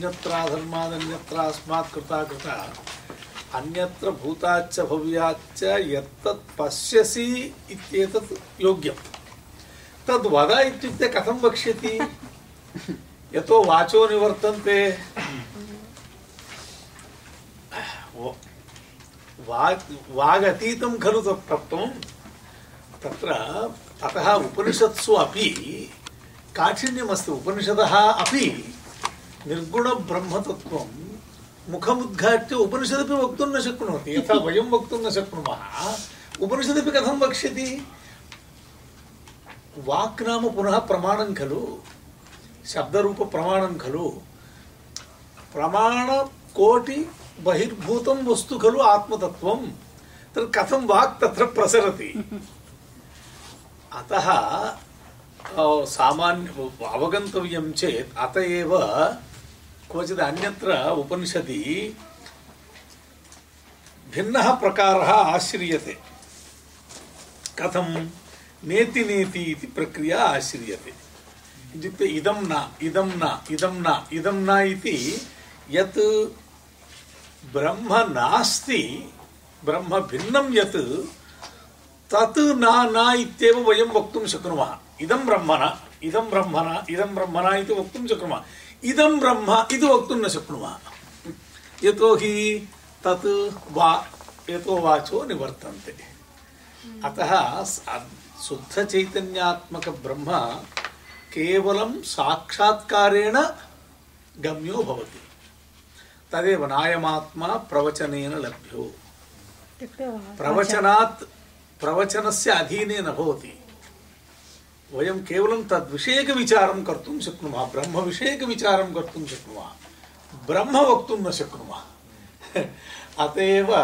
अन्यत्राधर्मादन्यत्रास्मात् कृता कृता। अन्यत्र भूताच्च भव्याच्च यत्तत् पश्यसि इत्येतत् योग्यम्। तद् वद इत्युक्ते कथं वक्ष्यति? यतो वाचो निवर्तन्ते। वागतीतं खलु तत् तत्त्वं। तत्र अतः उपनिषत्सु अपि काठिन्यमस्ति। उपनिषदः अपि निर्गुणब्रह्मतत्त्वं मुखमुद्घाट्य उपनिषदपि वक्तुं न शक्नोति यथा वयं वक्तुं न शक्नुमः उपनिषदपि कथं वक्ष्यति वाक् नाम पुनः प्रमाणं खलु शब्दरूपप्रमाणं खलु प्रमाणकोटि बहिर्भूतं वस्तु खलु आत्मतत्त्वं तत् कथं वाक् तत्र प्रसरति अतः सामान्य अवगन्तव्यं चेत् अत एव क्वचित् अन्यत्र उपनिषदि भिन्नः प्रकारः आश्रियते। कथं? नेति नेति इति प्रक्रिया आश्रियते। इत्युक्ते इदं न इदं न इदं न इदं न इति यत् ब्रह्म नास्ति, ब्रह्म भिन्नं यत्, तत् न न इत्येव वयं वक्तुं शक्नुमः। इदं ब्रह्म न इदं ब्रह्म न इदं ब्रह्म न इति वक्तुं शक्नुमः। इदं ब्रह्म इति वक्तुं न शक्नुमः। यतोहि तत् वा यतो वाचो निवर्तन्ते। अतः शुद्ध चैतन्यात्मक ब्रह्म केवलं साक्षात्कारेण गम्यो भवति। तदेव नायमात्मा प्रवचनेन लभ्यो। प्रवचनात् प्रवचनस्य अधीने न भवति। वयं केवलं तद्विषयकविचारं कर्तुं शक्नुमः, ब्रह्मविषयकविचारं कर्तुं शक्नुमः ब्रह्म वक्तुं न शक्नुमः। अत एव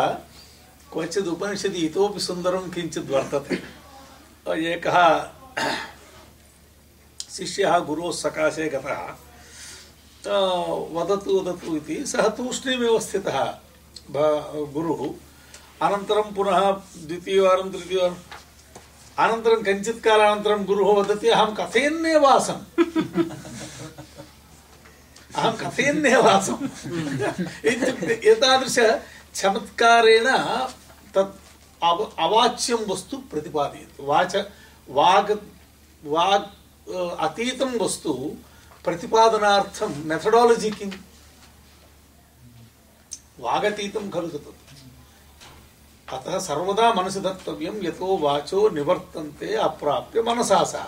क्वचित् उपनिषदि इतोपि सुन्दरं किञ्चित् वर्तते। एकः शिष्यः, गुरोः सकाशे गतः वदतु वदतु इति, सः तूष्णीमेव स्थितः गुरुः। अनन्तरं पुनः द्वितीयवारं तृतीयवारम् अनन्तरं कञ्चित् कालानन्तरं गुरुः वदति, अहं कथयन्नेव आसम्. अहं कथयन्नेव आसम्. इत्युक्ते एतादृश चमत्कारेण तत् अव, अवाच्यं वस्तु प्रतिपादयति। वाच, वाग् वाग् अतीतं वस्तु प्रतिपादनार्थं मेथडालजि किम्? वागतीतं खलु तत्। अतः सर्वदा मनसि धर्तव्यं यतो वाचो निवर्तन्ते अप्राप्य मनसा सह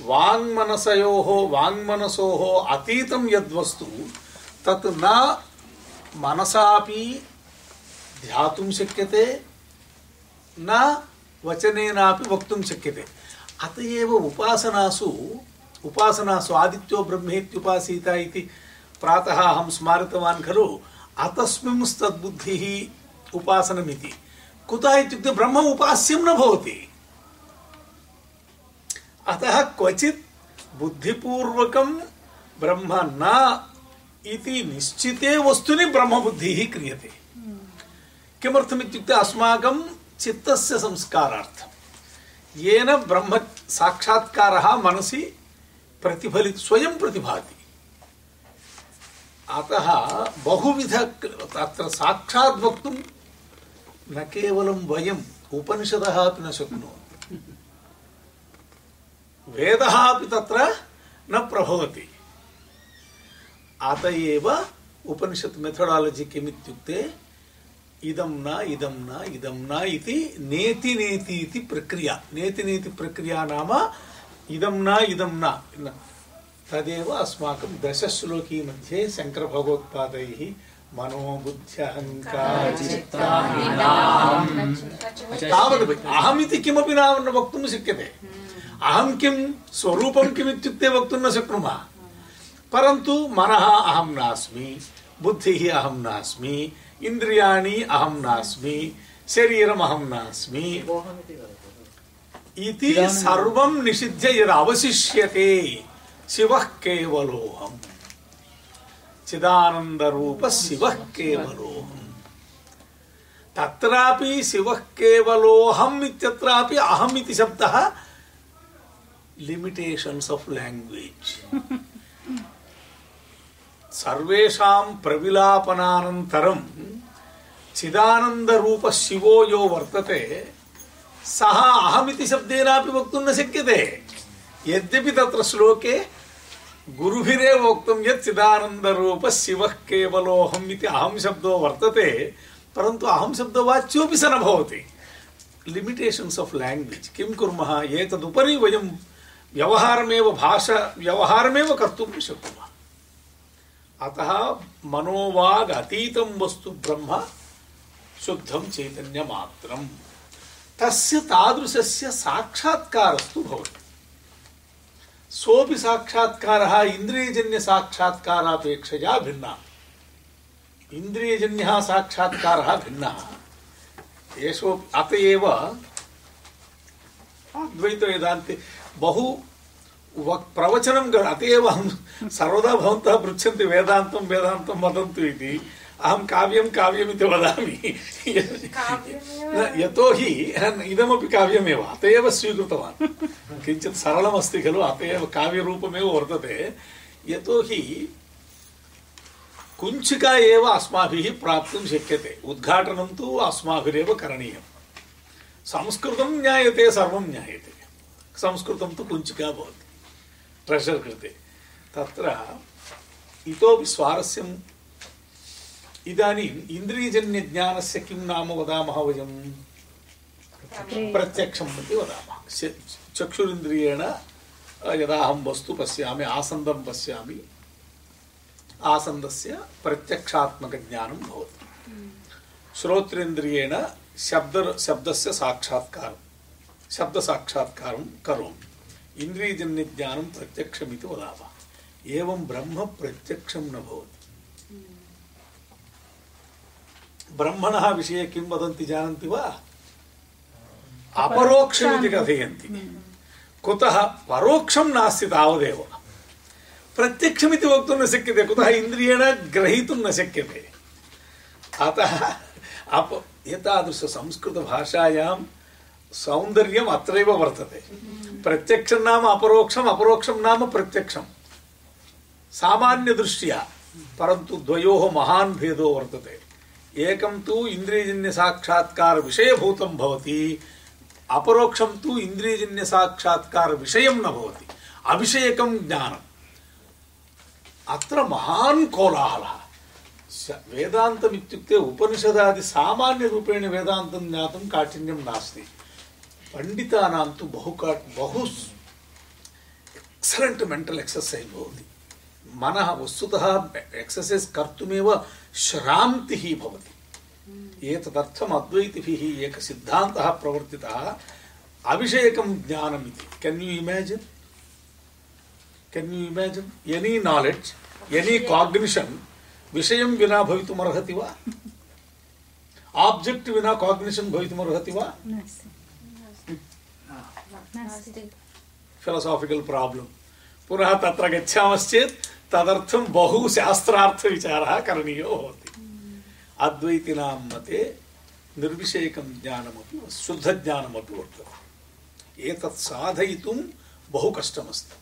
वाङ्मनसयोः, वाङ्मनसोः अतीतं यद्वस्तु, तत् न मनसापि ध्यातुं शक्यते, न वचनेनापि वक्तुं शक्यते। अत एव उपासनासु उपासनासु आदित्यो ब्रह्मेत्युपासीत इति प्रातः अहं स्मारितवान् खलु। अतस्मिंस्तद्बुद्धिः उपासनमिति। कुतः इत्युक्ते ब्रह्म उपास्यं न भवति। अतः क्वचित् बुद्धिपूर्वकं ब्रह्म न इति निश्चिते वस्तुनि ब्रह्मबुद्धिः क्रियते। किमर्थमित्युक्ते अस्माकं चित्तस्य संस्कारार्थं? येन ब्रह्म साक्षात्कारः मनसि प्रतिफलित, स्वयं प्रतिभाति। अतः बहुविध अत्र साक्षात् वक्तुं न केवलं वयम् उपनिषदः अपि न शक्नुवन्ति वेदः अपि तत्र न प्रभवति अत एव उपनिषत् मेथडालजि किमित्युक्ते इदं न इदं न इदं न इति नेति नेति इति प्रक्रिया नेति नेति प्रक्रिया नाम इदं न इदं न तदेव अस्माकं दशश्लोकी मध्ये शङ्करभगवत्पादैः तावत् अहमिति किमपि न वक्तुं शक्यते। अहं किं स्वरूपं किमित्युक्ते वक्तुं न शक्नुमः। परन्तु मनः अहं नास्मि बुद्धिः अहं नास्मि इन्द्रियाणि अहं नास्मि शरीरम् अहं नास्मि। इति सर्वं निषिध्य यद् अवशिष्यते शिवः केवलोऽहम्। चिदानन्दरूपः शिवः केवलोऽहम् तत्रापि शिवः केवलोऽहम् इत्यत्रापि अहम् इति शब्दः लिमिटेशन्स् आफ् लैंग्वेज सर्वेषां प्रविलापनानन्तरं चिदानन्दरूपः शिवो यो वर्तते, सः अहमिति शब्देनापि वक्तुं न शक्यते। यद्यपि तत्र श्लोके गुरुभिरेव उक्तं यत् चिदानन्दरूपः शिवः केवलोऽहम् इति अहं शब्दो वर्तते, परन्तु अहं शब्दवाच्योऽपि स न भवति। लिमिटेशन्स् आफ् लाङ्ग्वेज् किं कुर्मः? एतदुपरि वयं व्यवहारमेव भाषा, व्यवहारमेव कर्तुं न शक्नुमः। अतः मनोवाग् अतीतं वस्तु ब्रह्म, शुद्धं चैतन्यमात्रम्। तस्य तादृशस्य साक्षात्कारस्तु भवति। सोऽपि साक्षात्कारः इन्द्रियजन्यसाक्षात्कारापेक्षया भिन्नः। इन्द्रियजन्यः साक्षात्कारः भिन्नः। एषो अत एव अद्वैतवेदान्ते बहु प्रवचनं अत एव सर्वदा भवन्तः पृच्छन्ति, वेदान्तं वेदान्तं वदन्तु इति। अहं काव्यं काव्यमिति वदामि. यतोहि इदमपि काव्यमेव अत एव स्वीकृतवान्. किञ्चित् सरलमस्ति खलु अत एव काव्यरूपमेव वर्तते. यतोहि कुञ्चिका एव अस्माभिः प्राप्तुं शक्यते उद्घाटनं तु अस्माभिरेव करणीयं संस्कृतं ज्ञायते सर्वं ज्ञायते. संस्कृतं तु कुञ्चिका भवति ट्रेषर् कृते. तत्र इतोपि स्वारस्यं इदानीम् इन्द्रियजन्यज्ञानस्य किं नाम वदामः वयं? प्रत्यक्षम्. इति वदामः। चक्षुरिन्द्रियेण यदा अहं वस्तु पश्यामि आसन्दं पश्यामि आसन्दस्य प्रत्यक्षात्मकज्ञानं भवति। श्रोत्रेन्द्रियेण शब्द शब्दस्य साक्षात्कारं शब्दसाक्षात्कारं करोमि। इन्द्रियजन्यज्ञानं प्रत्यक्षमिति वदामः। एवं ब्रह्म प्रत्यक्षं न भवति। ब्रह्मणः विषये किं वदन्ति जानन्ति वा? अपरोक्षमिति कथयन्ति। कुतः परोक्षं नास्ति तावदेव। प्रत्यक्षमिति वक्तुं न शक्यते कुतः इन्द्रियेण ग्रहीतुं न शक्यते। अतः अप एतादृशसंस्कृतभाषायां सौन्दर्यम् अत्रैव वर्तते। प्रत्यक्षं नाम अपरोक्षम् अपरोक्षं नाम प्रत्यक्षं सामान्यदृष्ट्या परन्तु द्वयोः महान् भेदो वर्तते। एकं तु इन्द्रियजन्यसाक्षात्कारविषयभूतं भवति, अपरोक्षं तु इन्द्रियजन्यसाक्षात्कारविषयं न भवति। अविषयकं ज्ञानम्। अत्र महान् कोलाहलः। वेदान्तम् इत्युक्ते उपनिषदादि सामान्यरूपेण वेदान्तं ज्ञातुं काठिन्यं नास्ति। पण्डितानां तु बहु बहु एक्सलेण्ट् मेण्टल् एक्ससैज् भवति। मनः वस्तुतः एक्ससैस् कर्तुमेव श्रान्तिः भवति। एतदर्थम् अद्वैतिभिः एकः सिद्धान्तः प्रवर्तितः। अविषयकं ज्ञानम् इति can you imagine can you imagine any knowledge any cognition विषयं विना भवितुमर्हति वा? आब्जेक्ट् विना काग्निशन् भवितुमर्हति वा? फिलोसाफिकल् प्राब्लम् पुनः तत्र गच्छामश्चेत् तदर्थं बहु शास्त्रार्थविचारः करणीयो भवति। अद्वैतिनां मते निर्विषयकं ज्ञानमपि, शुद्धज्ञानमपि वर्तते। एतत् साधयितुं बहु कष्टमस्ति।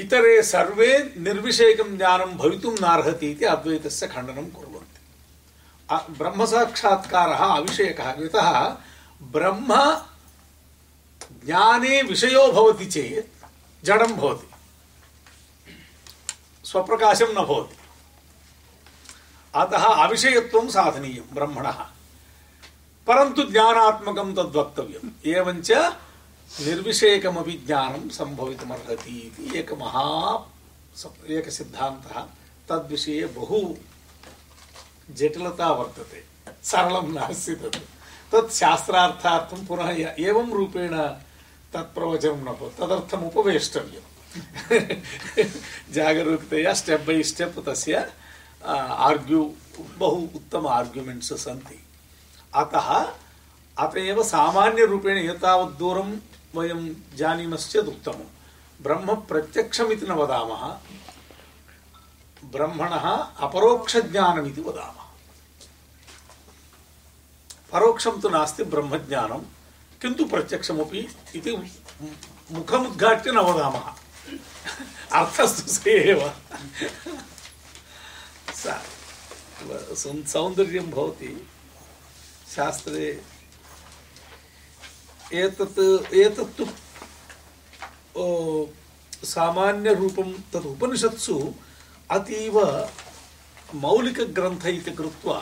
इतरे सर्वे निर्विषयकं ज्ञानं भवितुं नार्हति इति अद्वैतस्य खण्डनं कुर्वन्ति। ब्रह्मसाक्षात्कारः अविषयकः यतः ब्रह्म ज्ञाने विषयो भवति चेत् जडं भवति। स्वप्रकाशं न भवति। अतः अविषयत्वं साधनीयं, ब्रह्मणः। परन्तु ज्ञानात्मकं तद्वक्तव्यम् एवञ्च निर्विषयकमपि ज्ञानं सम्भवितुमर्हति इति एकमहा एकसिद्धान्तः तद्विषये बहु जटिलता वर्तते। सरलं नास्ति तत् तत् शास्त्रार्थार्थं पुनः एवं रूपेण तत्प्रवचनं न भवति। तदर्थम् उपवेष्टव्यम्। जागरूकतया स्टेप् बै स्टेप् तस्य आर्ग्यू बहु उत्तम आर्ग्युमेण्ट्स् सन्ति। अतः अत एव सामान्यरूपेण एतावत् दूरं वयं जानीमश्चेत् उत्तमं। ब्रह्म प्रत्यक्षमिति न वदामः। ब्रह्मणः अपरोक्षज्ञानमिति वदामः। परोक्षं तु नास्ति ब्रह्मज्ञानं, किन्तु प्रत्यक्षमपि इति मुखमुद्घाट्य न वदामः। अर्थस्तु स एव सौन्दर्यं भवति शास्त्रे एतत् एतत्तु सामान्यरूपं तद् उपनिषत्सु अतीव मौलिकग्रन्थ इति कृत्वा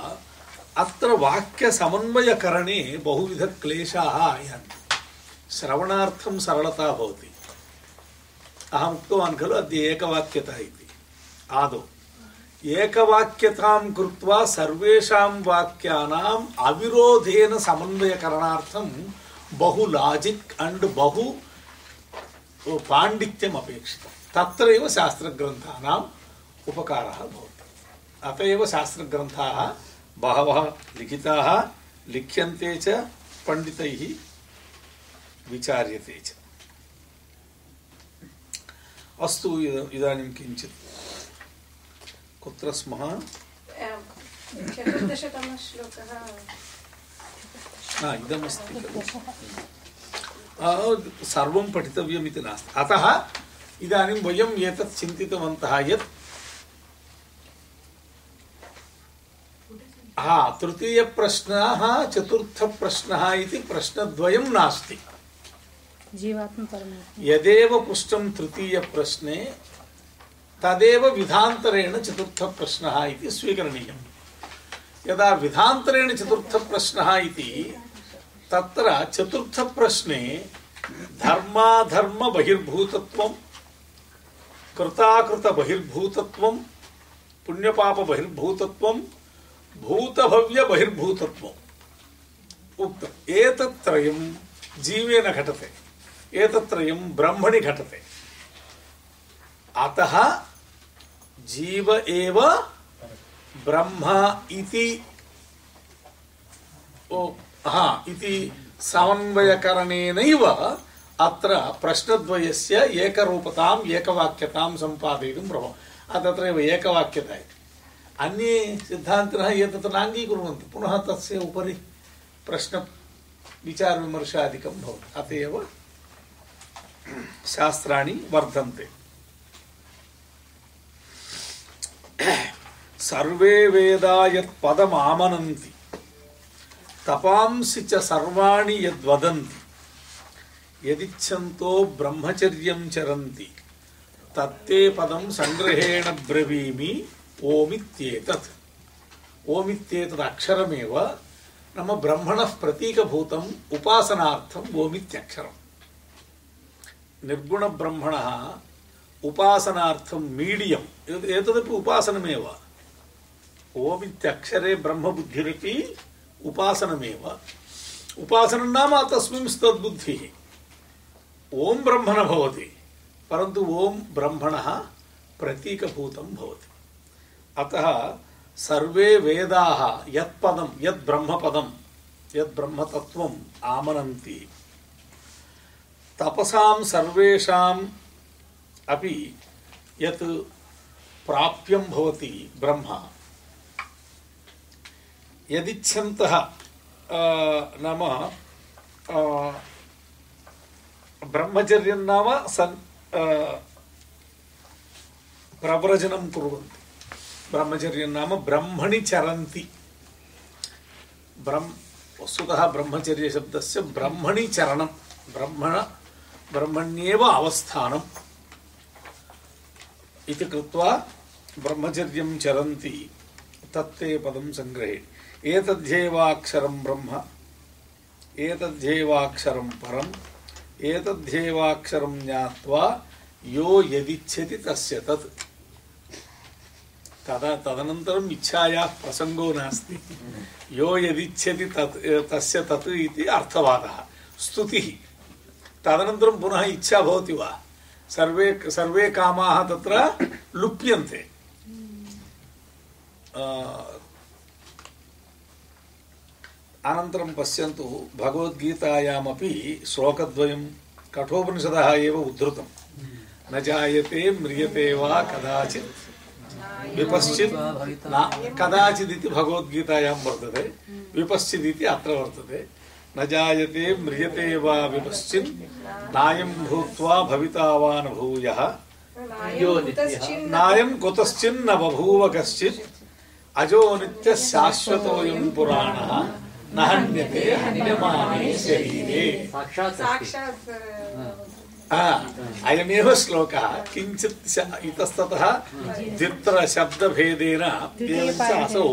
अत्र वाक्यसमन्वयकरणे बहुविधक्लेशाः आयान्ति श्रवणार्थं सरलता भवति अहम् उक्तवान् खलु अद्य एकवाक्यता इति। आदौ। एकवाक्यतां कृत्वा सर्वेषां वाक्यानाम् अविरोधेन समन्वयकरणार्थं बहु लाजिक् अण्ड् बहु पाण्डित्यम् अपेक्षितं। तत्रैव शास्त्रग्रन्थानाम् उपकारः भवति। अत एव शास्त्रग्रन्थाः बहवः लिखिताः, लिख्यन्ते च, पण्डितैः विचार्यते च। अस्तु इदानीं किञ्चित्। कुत्र स्मः इदमस्ति सर्वं पठितव्यमिति नास्ति। अतः इदानीं वयम् एतत् चिन्तितवन्तः यत् हा तृतीयप्रश्नः चतुर्थप्रश्नः इति प्रश्नद्वयं नास्ति। यदेव पुष्टम तृतीय तृतीयप्रश्ने तदेव विधान्तरेण चतुर्थप्रश्नः इति स्वीकरणीयम्। यदा विधान्तरेण चतुर्थप्रश्नः इति, तत्र चतुर्थ प्रश्ने धर्माधर्म बहिर्भूतत्वं कृताकृत बहिर्भूतत्वं पुण्यपाप बहिर्भूतत्वं भूतभव्य बहिर्भूतत्वम्। उक्तम् एतत्त्रयं जीवेन घटते। एतत्त्रयं ब्रह्मणि घटते। अतः जीव एव ब्रह्म इति हा, इति समन्वयकरणेनैव अत्र प्रश्नद्वयस्य एकरूपताम् एकवाक्यतां सम्पादयितुं प्रभवः तत्रैव एकवाक्यता इति। अन्ये सिद्धान्तिनः एतत् नाङ्गीकुर्वन्ति। पुनः तस्य उपरि प्रश्नविचारविमर्शादिकं भवति। अत एव शास्त्राणि वर्धन्ते सर्वे वेदा यत् पदमामनन्ति तपांसि च सर्वाणि यद्वदन्ति यदिच्छन्तो ब्रह्मचर्यं चरन्ति तत्ते पदं सङ्ग्रहेण ब्रवीमि ओमित्येतत् ओमित्येतत् अक्षरमेव नाम ब्रह्मणः प्रतीकभूतम् उपासनार्थम् ओमित्यक्षरम् निर्गुणब्रह्मणः उपासनार्थं मीडियम्. एतदपि उपासनमेव. ओमित्यक्षरे ब्रह्मबुद्धिरपि उपासनमेव. उपासनं नाम तस्मिन् तद्बुद्धिः. ओम ब्रह्म न भवति, परन्तु ओम ब्रह्मणः प्रतीकभूतं भवति. अतः सर्वे वेदाः यत्पदं, यत् ब्रह्मपदं, यत् ब्रह्मतत्त्वम् आमनन्ति. तपसां सर्वेषाम् अपि यत् प्राप्यं भवति ब्रह्म। यदिच्छन्तः नाम ब्रह्मचर्यं नाम सन् प्रव्रजनं कुर्वन्ति। ब्रह्मचर्यं नाम ब्रह्मणि चरन्ति। ब्रह्म, वस्तुतः ब्रह्मचर्यशब्दस्य ब्रह्मणि चरणं। ब्रह्मण ब्रह्मण्येव अवस्थानम् इति कृत्वा ब्रह्मचर्यं चरन्ति। तत्ते पदं सङ्ग्रहे। एतध्येवाक्षरं ब्रह्म एतध्येवाक्षरं परम् एतध्येवाक्षरं ज्ञात्वा यो यदिच्छति तस्य तत्। तदा तदनन्तरम् इच्छायाः प्रसङ्गो नास्ति। यो यदिच्छति तत् तस्य तत् इति अर्थवादः। स्तुतिः। तदनन्तरं पुनः इच्छा भवति वा? सर्वे सर्वे कामाः तत्र लुप्यन्ते। अनन्तरं पश्यन्तु, भगवद्गीतायामपि श्लोकद्वयं कठोपनिषदः एव उद्धृतं। न जायते, म्रियते वा, कदाचित् विपश्चित् कदाचिदिति भगवद्गीतायां वर्तते। विपश्चिदिति अत्र वर्तते। न जायते म्रियते वा विपश्चित् नायं भूत्वा भविता वा न भूयः नायं कुतश्चिन्न बभूव कश्चित् अजो नित्य शाश्वतोऽयं पुराणः न हन्यते हन्यमाने शरीरे। साक्षात् आ, अयमेव श्लोकः किञ्चित् श- इतस्ततः द्वित्रशब्दभेदेन एवञ्च असौ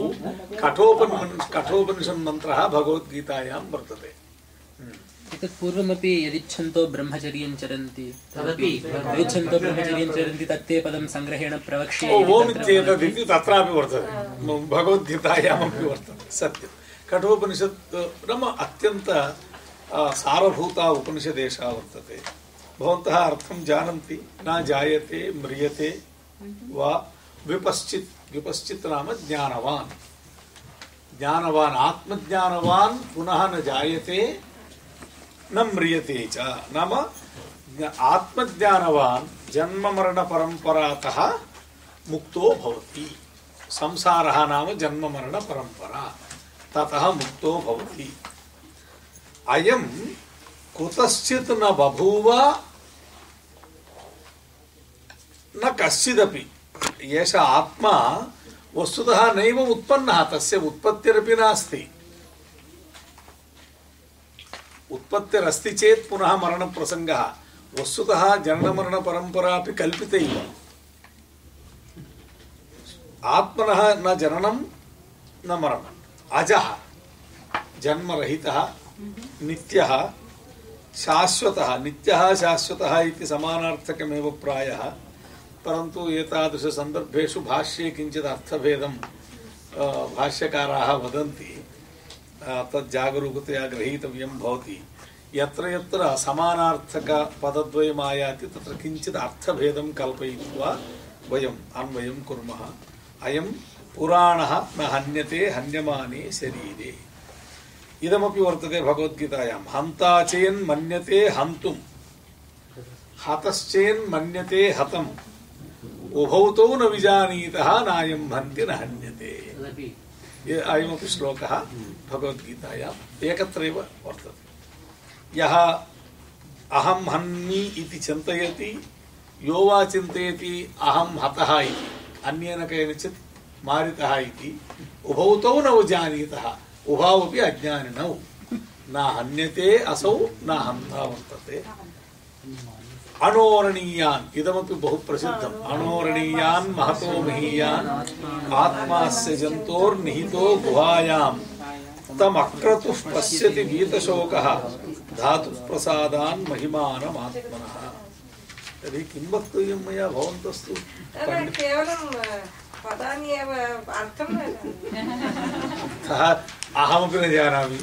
कठोपनिषन् कठोपनिषन् मन्त्रः भगवद्गीतायां वर्तते। एतत् पूर्वमपि यदिच्छन्तो ब्रह्मचर्यं चरन्ति तदपि यदिच्छन्तो ब्रह्मचर्यं चरन्ति तत्ते पदं सङ्ग्रहेण प्रवक्ष्ये ओ इति ओम् तत्र इत्येतदिति तत्रापि वर्तते। म- भगवद्गीतायामपि वर्तते सत्यं। कठोपनिषत् नाम अत्यन्त आ, सारभूता उपनिषदेशा वर्तते। भवन्तः अर्थं जानन्ति, न जायते, म्रियते वा विपश्चित् विपश्चित् नाम ज्ञानवान्। ज्ञानवान्, आत्मज्ञानवान् पुनः न जायते, न म्रियते च। नाम ज्ञ- आत्मज्ञानवान् जन्ममरणपरम्परातः मुक्तो भवति। संसारः नाम जन्ममरणपरम्परा। ततः मुक्तो भवति। अयं कुतश्चित् न बभूव, न कश्चिदपि। एष आत्मा वस्तुतः नैव उत्पन्नः, तस्य उत्पत्तिरपि नास्ति। उत्पत्तिरस्ति चेत् पुनः मरणप्रसङ्गः। वस्तुतः जननमरणपरम्परा अपि कल्पितैव। आत्मनः न जननं, न मरणम्। अजः, जन्मरहितः, नित्यः शाश्वतः, नित्यः शाश्वतः इति समानार्थकमेव प्रायः। परन्तु एतादृशसन्दर्भेषु भाष्ये किञ्चित् अर्थभेदं भाष्यकाराः वदन्ति। तत् जागरूकतया ग्रहीतव्यं भवति। यत्र यत्र समानार्थकपदद्वयम् आयाति तत्र किञ्चित् अर्थभेदं कल्पयित्वा वयम् अन्वयं कुर्मः। अयं पुराणः न हन्यते, हन्यमाने शरीरे। इदमपि वर्तते भगवद्गीतायां हन्ता चेन्मन्यते हन्तुम्। हतश्चेन्मन्यते हतम्। उभौ तौ न विजानीतः नायं हन्ति न हन्यते। अयमपि श्लोकः भगवद्गीतायाम्। एकत्रैव वर्तते। यः अहं हन्मि इति चिन्तयति यो वा चिन्तयति अहं हतः इति। अन्येन केनचित् मारितः इति। उभौ तौ न जानीतः उभौ अपि अज्ञानिनौ न हन्यते, असौ न हन्ता वर्तते अणोरणीयान् इदमपि बहु प्रसिद्धम् अणोरणीयान् महतो महीयान्, आत्मास्य जन्तोर्निहितो गुहायां तमक्रतुः पश्यति वीतशोकः धातुः प्रसादान् महिमानमात्मनः। तर्हि किं वक्तव्यं मया, भवन्तस्तु? केवलं पदानि एव अर्थं न अतः अहमपि न जानामि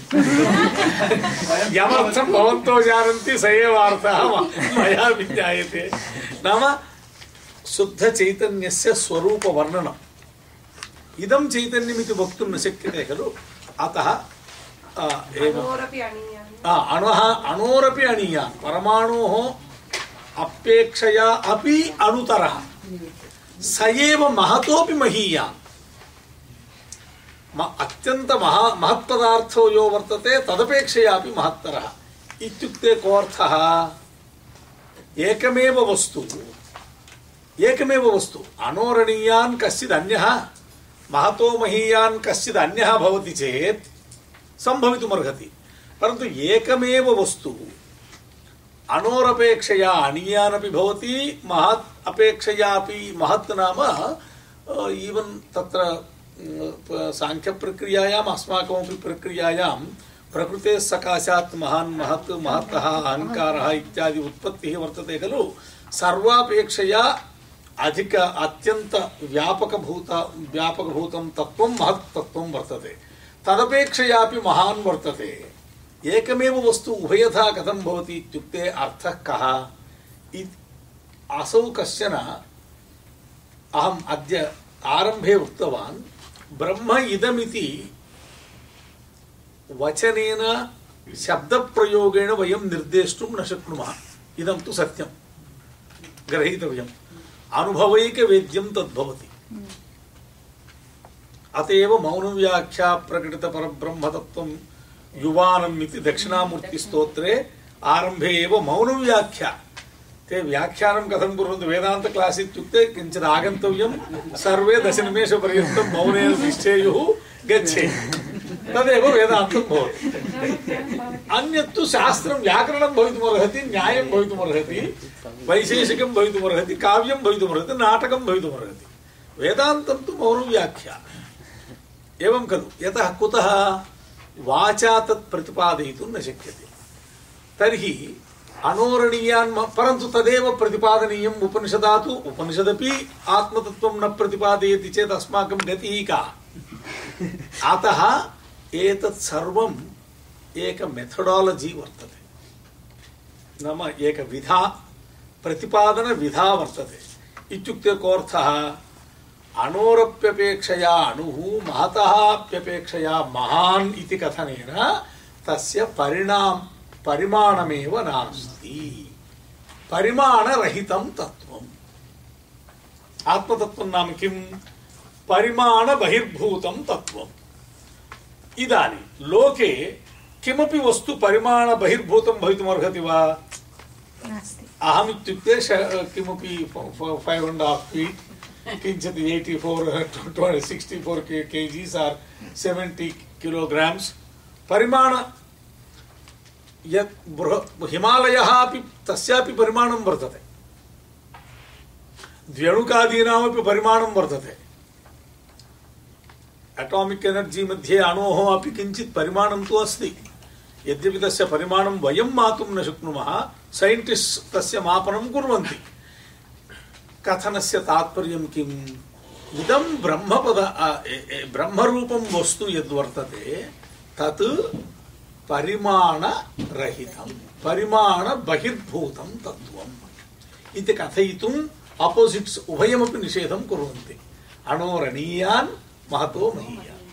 यमर्थं भवन्तो जानन्ति स एव अर्थः मया विज्ञायते नाम शुद्धचैतन्यस्य स्वरूपवर्णनम् इदं चैतन्यमिति वक्तुं न शक्यते खलु अतः अ, एवं अणोरपि अणीयानि आ, अणुः अणोरपि अणीयान् परमाणोः अपेक्षया अपि अणुतरः स एव महतोपि महीयान् म- अत्यन्त महा महत्पदार्थो यो वर्तते, तदपेक्षयापि महत्तरः। इत्युक्ते कोऽर्थः? एकमेव वस्तु। एकमेव वस्तु। अणोरणीयान् कश्चित् अन्यः, महतो महीयान् कश्चित् अन्यः भवति चेत्, सम्भवितुमर्हति। परन्तु अणोरपेक्षया अणीयानपि भवति, महत् अपेक्षयापि महत् नाम ईवन् तत्र साङ्ख्यप्रक्रियायाम् अस्माकमपि प्रक्रियायां प्रकृतेः सकाशात् महान् महत् महतः अहङ्कारः इत्यादि उत्पत्तिः वर्तते खलु। सर्वापेक्षया अधिक, अत्यन्त व्यापकभूत तत्त्वं, महत् तत्त्वं वर्तते। तदपेक्षयापि महान् वर्तते। एकमेव वस्तु उभयथा कथं भवति इत्युक्ते अर्थः कः? इत् असौ कश्चन अहम् अद्य आरम्भे उक्तवान् ब्रह्म इदमिति वचनेन शब्दप्रयोगेण वयं निर्देष्टुं न शक्नुमः। इदं तु सत्यं। ग्रहीतव्यम्। अनुभवैकवेद्यं तद्भवति। अत एव मौनव्याख्या प्रकटितपरब्रह्मतत्त्वं युवानम् इति दक्षिणामूर्तिस्तोत्रे आरम्भे एव मौनव्याख्या ते व्याख्यानं कथं कुर्वन्ति वेदान्त क्लास् इत्युक्ते किञ्चित् आगन्तव्यं सर्वे दशनिमेषपर्यन्तं मौनेन तिष्ठेयुः गच्छेयुः तदेव वेदान्तं भवति अन्यत्तु शास्त्रं व्याकरणं भवितुमर्हति न्यायं भवितुमर्हति वैशेषिकं भवितुमर्हति काव्यं भवितुमर्हति नाटकं भवितुमर्हति वेदान्तं तु मौनव्याख्या एवं खलु यतः कुतः वाचा तत् प्रतिपादयितुं न शक्यते। तर्हि अनोरणीयान् परन्तु तदेव प्रतिपादनीयम् उपनिषदा तु उपनिषदपि आत्मतत्त्वं न प्रतिपादयति चेत् अस्माकं गतिः का? अतः एतत् सर्वम् एक मेथडालजि वर्तते। नाम एक विधा प्रतिपादनविधा वर्तते। इत्युक्ते कोऽर्थः अणोरप्यपेक्षया अणुः महतः अप्यपेक्षया महान् इति कथनेन तस्य परिणाम परिमाणमेव नास्ति। परिमाणरहितं तत्त्वम्। आत्मतत्त्वं नाम किं परिमाणबहिर्भूतं तत्त्वम्। इदानीं लोके किमपि वस्तु परिमाणबहिर्भूतं भवितुमर्हति वा? अहमित्युक्ते किमपि five and half feet eighty four sixty four kgs or seventy kilograms परिमाण, यत् बृह, हिमालयः अपि, तस्यापि परिमाणं वर्तते। द्व्यणुकादीनामपि परिमाणं वर्तते। अटामिक् एनर्जि मध्ये अणोः अपि किञ्चित् परिमाणं तु अस्ति। यद्यपि तस्य परिमाणं वयं मातुं न शक्नुमः सैण्टिस्ट् तस्य मापनं कुर्वन्ति। कथनस्य तात्पर्यं किम्? इदं ब्रह्मपद ब्रह्मरूपं वस्तु यद्वर्तते, तत् परिमाणरहितं, परिमाणबहिर्भूतं तत्त्वम् इति कथयितुम् अपोसिट्स् उभयमपि निषेधं कुर्वन्ति। अणोरणीयान् महतो महीयान्।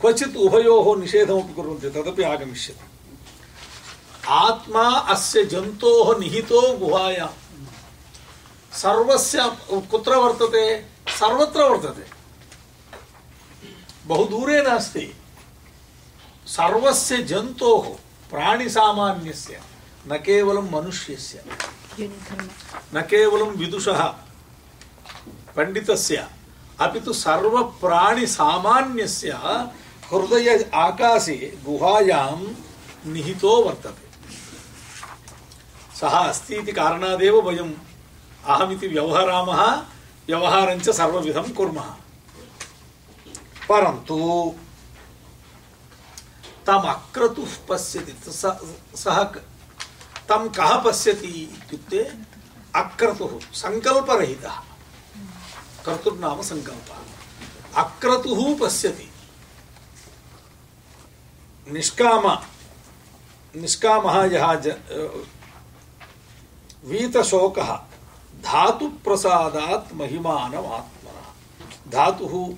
क्वचित् उभयोः निषेधमपि कुर्वन्ति, तदपि आगमिष्यति। आत्मा अस्य जन्तोः निहितो गुहायाम्। सर्वस्य कुत्र वर्तते? सर्वत्र वर्तते। बहु दूरे नास्ति। सर्वस्य जन्तोः, प्राणिसामान्यस्य, न केवलं मनुष्यस्य, न केवलं विदुषः, पण्डितस्य, अपि तु सर्वप्राणिसामान्यस्य हृदय आकाशे, गुहायां निहितो वर्तते। सः अस्ति इति कारणादेव वयं अहमिति व्यवहरामः, व्यवहारञ्च सर्वविधं कुर्मः। परन्तु, तम् अक्रतुः पश्यति, सः तं कः पश्यति इत्युक्ते अक्रतुः, सङ्कल्परहितः। कर्तुर्नाम सङ्कल्पः। अक्रतुः पश्यति। निष्काम, निष्कामः यः वीतशोकः। धातु प्रसादात महिमानम आत्मना धातु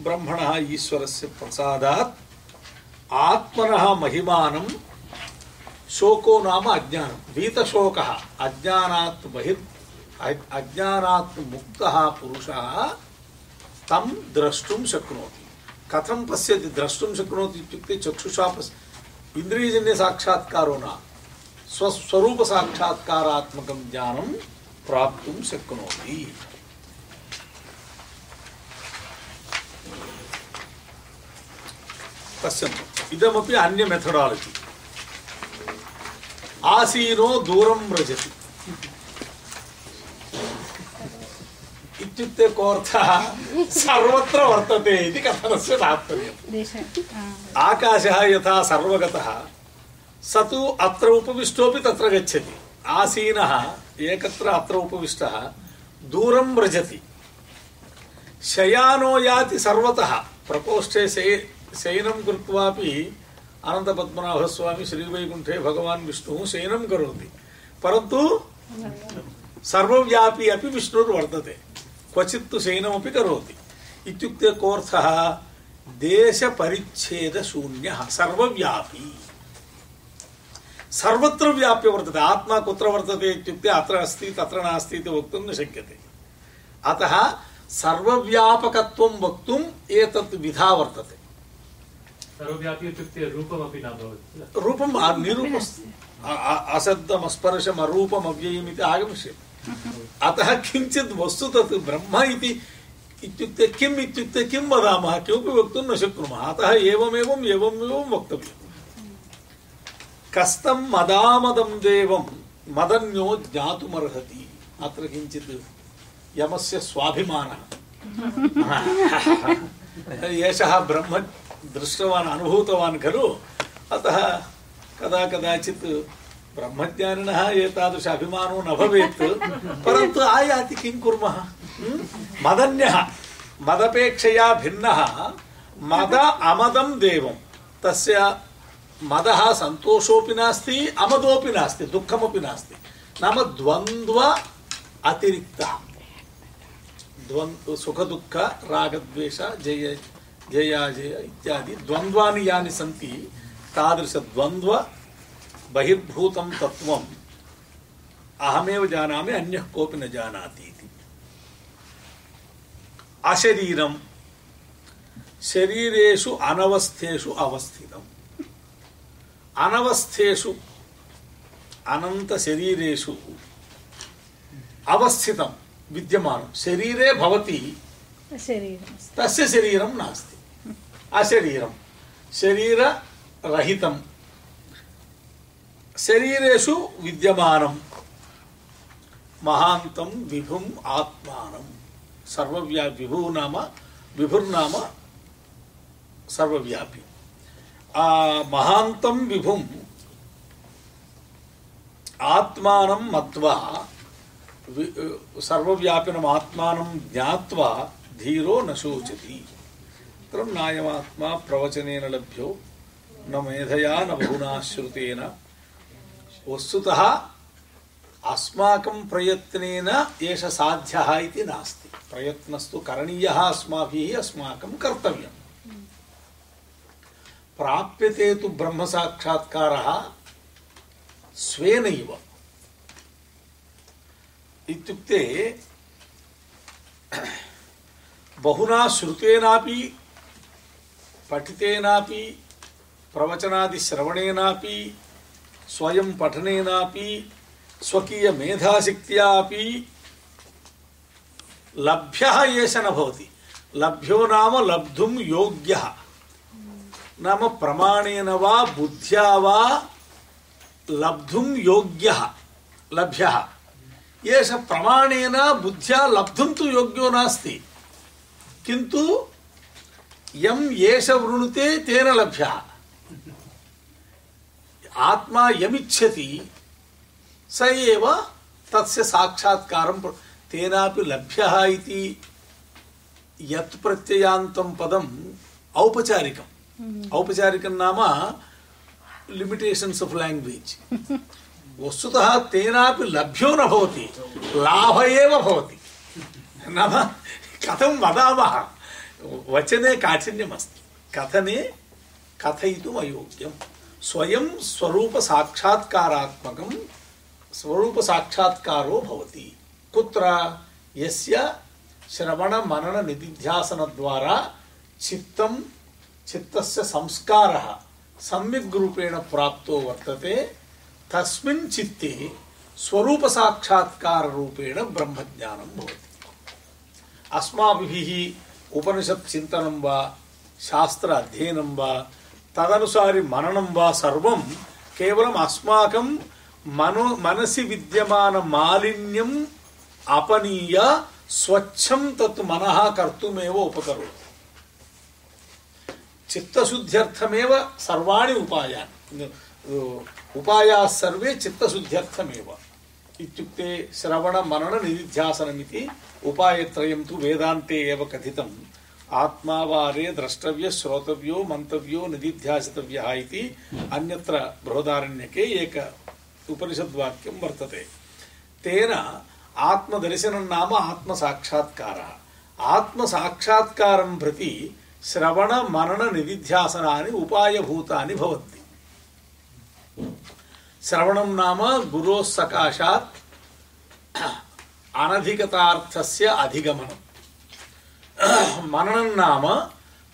ब्रह्मण ईश्वर से प्रसादात, आत्मन महिमानम शोको नाम अज्ञान। वीत शोक अज्ञानात् बहिर् अज्ञानात् मुक्तः पुरुषः तं द्रष्टुं शक्नोति। कथं पश्यति द्रष्टुं शक्नोति इत्युक्ते चक्षुषा पश्य इन्द्रियजन्यसाक्षात्कारो न। स्वस्वरूपसाक्षात्कारात्मकं ज्ञानं प्राप्तुं शक्नोति पश्यन्तु इदमपि अन्य मेथडालजि आसीनो दूरं व्रजति। इत्युक्ते कोऽर्थः सर्वत्र वर्तते इति कथनस्य तात्पर्यम्। आकाशः यथा सर्वगतः स तु अत्र उपविष्टोपि तत्र गच्छति। आसीनः एकत्र अत्र उपविष्टः, दूरं व्रजति। शयानो याति सर्वतः। प्रकोष्ठे शयनं कृत्वापि अनन्तपद्मनाभस्वामी श्रीवैकुण्ठे भगवान् विष्णुः शयनं करोति। परन्तु सर्वव्यापी अपि विष्णुर्वर्तते क्वचित् तु शयनमपि करोति। इत्युक्ते कोऽर्थः? देशपरिच्छेदशून्यः। सर्वव्यापी। सर्वत्र व्याप्य वर्तते। आत्मा कुत्र वर्तते इत्युक्ते अत्र अस्ति तत्र नास्ति इति वक्तुं न शक्यते। अतः सर्वव्यापकत्वं वक्तुम् एतत् विधा वर्तते। सर्वव्यापी इत्युक्ते रूपमपि न भवति। अरूपम् अव्ययम् इति आगमिष्यति। अतः किञ्चित् वस्तु तत् ब्रह्म इति इत्युक्ते किम् इत्युक्ते किं वदामः किमपि वक्तुं न शक्नुमः। अतः एवमेवम् एवमेवं वक्तव्यम्। कस्तं मदामदं देवं मदन्यो ज्ञातुमर्हति अत्र किञ्चित् यमस्य स्वाभिमानः एषः ब्रह्म दृष्टवान् अनुभूतवान् खलु अतः कदा कदाचित् ब्रह्मज्ञानिनः एतादृश अभिमानो न भवेत् परन्तु आयाति किं कुर्मः ह्म्? मदन्यः मदपेक्षया भिन्नः मद अमदं मदः सन्तोषोऽपि नास्ति, अमदोऽपि नास्ति, दुःखमपि नास्ति। नाम द्वन्द्व अतिरिक्तः। द्वन्द्व सुखदुःख, रागद्वेष, जय जयाजय इत्यादि। द्वन्द्वानि यानि सन्ति, तादृशद्वन्द्व बहिर्भूतं तत्त्वम्। अहमेव जानामि, अन्यः न जानाति इति। अशरीरं शरीरेषु अनवस्थेषु अनवस्थेषु अनन्तशरीरेषु अवस्थितं विद्यमानं। शरीरे भवति तस्य शरीरं नास्ति। अशरीरं। शरीररहितं। शरीरेषु विद्यमानं। महान्तं विभुम् आत्मानं। सर्वव्या विभुः नाम विभुर्नाम सर्वव्यापी। महान्तं विभुम्। आत्मानं मत्वा सर्वव्यापिनम् आत्मानं ज्ञात्वा धीरो न शोचति। अत्र नायमात्मा प्रवचनेन लभ्यो, न मेधया न बहुना श्रुतेन वस्तुतः अस्माकं प्रयत्नेन एष साध्यः इति नास्ति। प्रयत्नस्तु करणीयः अस्माभिः, अस्माकं कर्तव्यम्। प्राप्यते तु ब्रह्मसाक्षात्कारः स्वेनैव इत्युक्ते बहुना श्रुतेनापि, पठितेनापि, प्रवचनादिश्रवणेनापि, स्वयं पठनेनापि स्वकीयमेधाशक्त्या अपि लभ्यः एष न लभ्यो नाम लब्धुं योग्यः। नाम प्रमाणेन वा, बुद्ध्या वा, लब्धुं योग्यः, लभ्यः। एष प्रमाणेन, बुद्ध्या, लब्धुं तु योग्यो नास्ति। किन्तु यम् एष वृणुते तेन लभ्यः। आत्मा यमिच्छति, स एव तस्य साक्षात्कारं तेनापि लभ्यः इति यत् प्रत्ययान्तं पदम् औपचारिकम्। औपचारिकं नाम लिमिटेशन्स् आफ् लाङ्ग्वेज् वस्तुतः तेनापि लभ्यो न भवति लाभ एव भवति नाम कथं वदामः वचने काठिन्यमस्ति कथने कथयितुम् अयोग्यं स्वयं स्वरूपसाक्षात्कारात्मकं स्वरूपसाक्षात्कारो भवति कुत्र यस्य श्रवणमनननिधिध्यासनद्वारा चित्तं चित्तस्य संस्कारः सम्यग् रूपेण प्राप्तो वर्तते, तस्मिन् चित्ते स्वरूपसाक्षात्काररूपेण ब्रह्मज्ञानं भवति। अस्माभिः उपनिषत् चिन्तनं वा, शास्त्र अध्ययनं वा, तदनुसारि मननं वा सर्वं केवलम् अस्माकं मनो, मनसि विद्यमानमालिन्यम् अपनीय स्वच्छं तत् मनः कर्तुमेव उपकरोति। चित्तशुद्ध्यर्थमेव सर्वाणि उपायानि। उपायाः सर्वे चित्तशुद्ध्यर्थमेव। इत्युक्ते श्रवणमनननिधिध्यासनमिति उपायत्रयं तु वेदान्ते एव कथितम्। आत्मावारे द्रष्टव्य, श्रोतव्यो, मन्तव्यो, निधिध्यासितव्यः इति अन्यत्र बृहदारण्यके एक उपनिषद्वाक्यं वर्तते। तेन आत्मदर्शनं नाम आत्मसाक्षात्कारः। आत्मसाक्षात्कारं प्रति श्रवणमनननिधिध्यासनानि उपायभूतानि भवन्ति। श्रवणं नाम गुरोः सकाशात् अनधिगतार्थस्य अधिगमनम् मननं नाम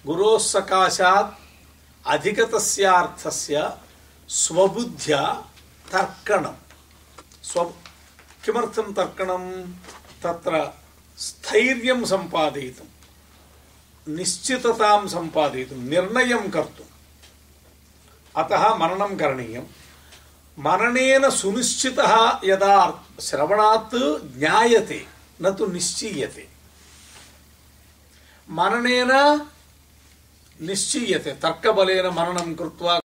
गुरोः सकाशात् अधिगतस्यार्थस्य स्वबुद्ध्या तर्कणं। स्व किमर्थं तर्कणं? तत्र स्थैर्यं सम्पादयितुं निश्चिततां सम्पादयितुं, निर्णयं कर्तुम् अतः मननं करणीयं। मननेन सुनिश्चितः यदा श्रवणात् ज्ञायते, न तु निश्चीयते। मननेन निश्चीयते, तर्कबलेन मननं कृत्वा